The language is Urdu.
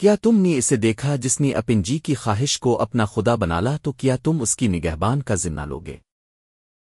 کیا تم نے اسے دیکھا جس نے اپن جی کی خواہش کو اپنا خدا بنالا تو کیا تم اس کی نگہبان کا ذمہ لوگے؟